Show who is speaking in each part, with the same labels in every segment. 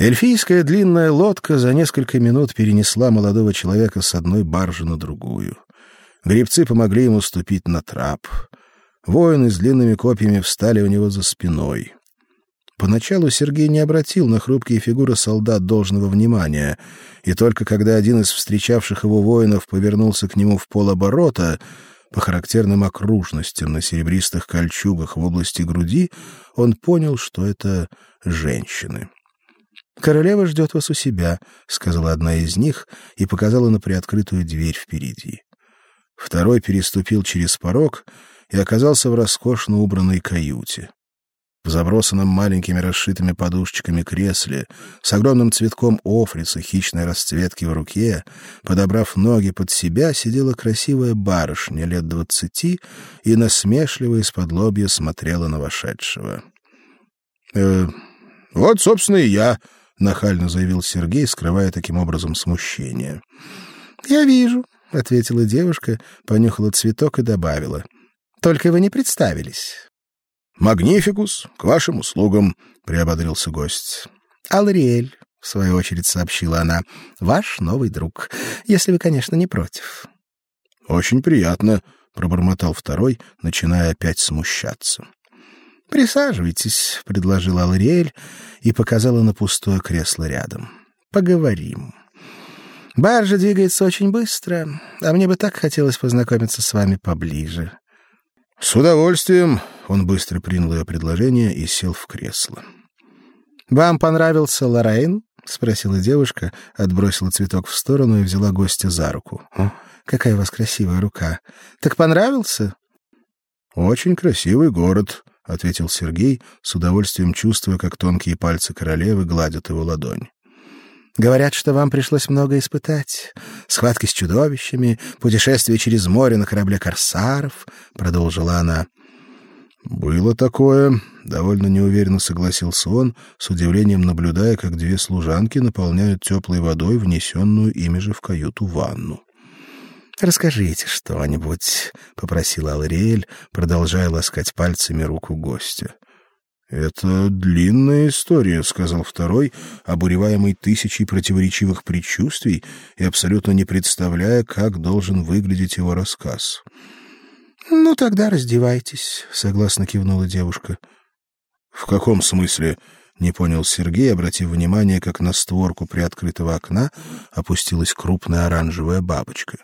Speaker 1: Эльфийская длинная лодка за несколько минут перенесла молодого человека с одной баржи на другую. Гребцы помогли ему ступить на трап. Воины с длинными копьями встали у него за спиной. Поначалу Сергей не обратил на хрупкие фигуры солдат должного внимания, и только когда один из встречавших его воинов повернулся к нему в полоборота, по характерным окружностям на серебристых кольчугах в области груди, он понял, что это женщины. Королева ждет вас у себя, сказала одна из них и показала на приоткрытую дверь впереди. Второй переступил через порог и оказался в роскошно убранной каюте. В забросанном маленькими расшитыми подушечками кресле, с огромным цветком офриса хищной расцветки в руке, подобрав ноги под себя, сидела красивая барышня лет двадцати и насмешливо из-под лобья смотрела на вошедшего. «Э, вот, собственно, и я, нахально заявил Сергей, скрывая таким образом смущение. Я вижу, ответила девушка, понюхала цветок и добавила: Только вы не представились. Магнификус, к вашим услугам, приободрился гость. Алриэль, в свою очередь сообщила она, ваш новый друг, если вы, конечно, не против. Очень приятно, пробормотал второй, начиная опять смущаться. Присаживайтесь, предложила Алриэль и показала на пустое кресло рядом. Поговорим. Баржа двигается очень быстро, а мне бы так хотелось познакомиться с вами поближе. С удовольствием. Он быстро принял ее предложение и сел в кресло. Вам понравился Лорейн? спросила девушка, отбросила цветок в сторону и взяла гостя за руку. О, какая у вас красивая рука. Так понравился? Очень красивый город, ответил Сергей, с удовольствием чувствуя, как тонкие пальцы королевы гладят его ладонь. Говорят, что вам пришлось много испытать: схватки с чудовищами, путешествие через море на корабле корсаров, продолжила она. Было такое, довольно неуверенно согласился он, с удивлением наблюдая, как две служанки наполняют теплой водой внесенную ими же в каюту ванну. Расскажите что-нибудь, попросила Алриэль, продолжая ласкать пальцами руку гостя. Это длинная история, сказал второй, обуреваемый тысячей противоречивых предчувствий и абсолютно не представляя, как должен выглядеть его рассказ. Ну тогда раздевайтесь, согласно кивнула девушка. В каком смысле? не понял Сергей, обратив внимание, как на створку приоткрытого окна опустилась крупная оранжевая бабочка.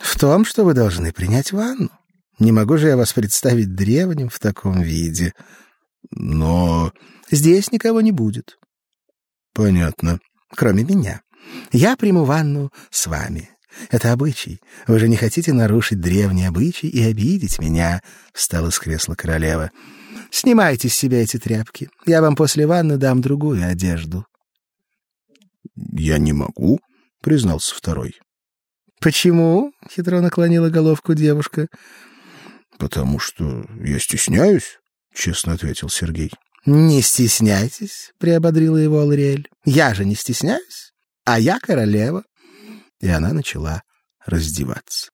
Speaker 1: В том, что вы должны принять ванну. Не могу же я вас представить древним в таком виде. Но здесь никого не будет. Понятно. Кроме меня. Я приму ванну с вами. Это обычай. Вы же не хотите нарушить древний обычай и обидеть меня, встала с кресла королева. Снимайте с себя эти тряпки. Я вам после ванны дам другую одежду. Я не могу, признался второй. Почему? хитро наклонила головку девушка. Потому что я стесняюсь, честно ответил Сергей. Не стесняйтесь, приободрила его Алриэль. Я же не стесняюсь, а я королева. И она начала раздеваться.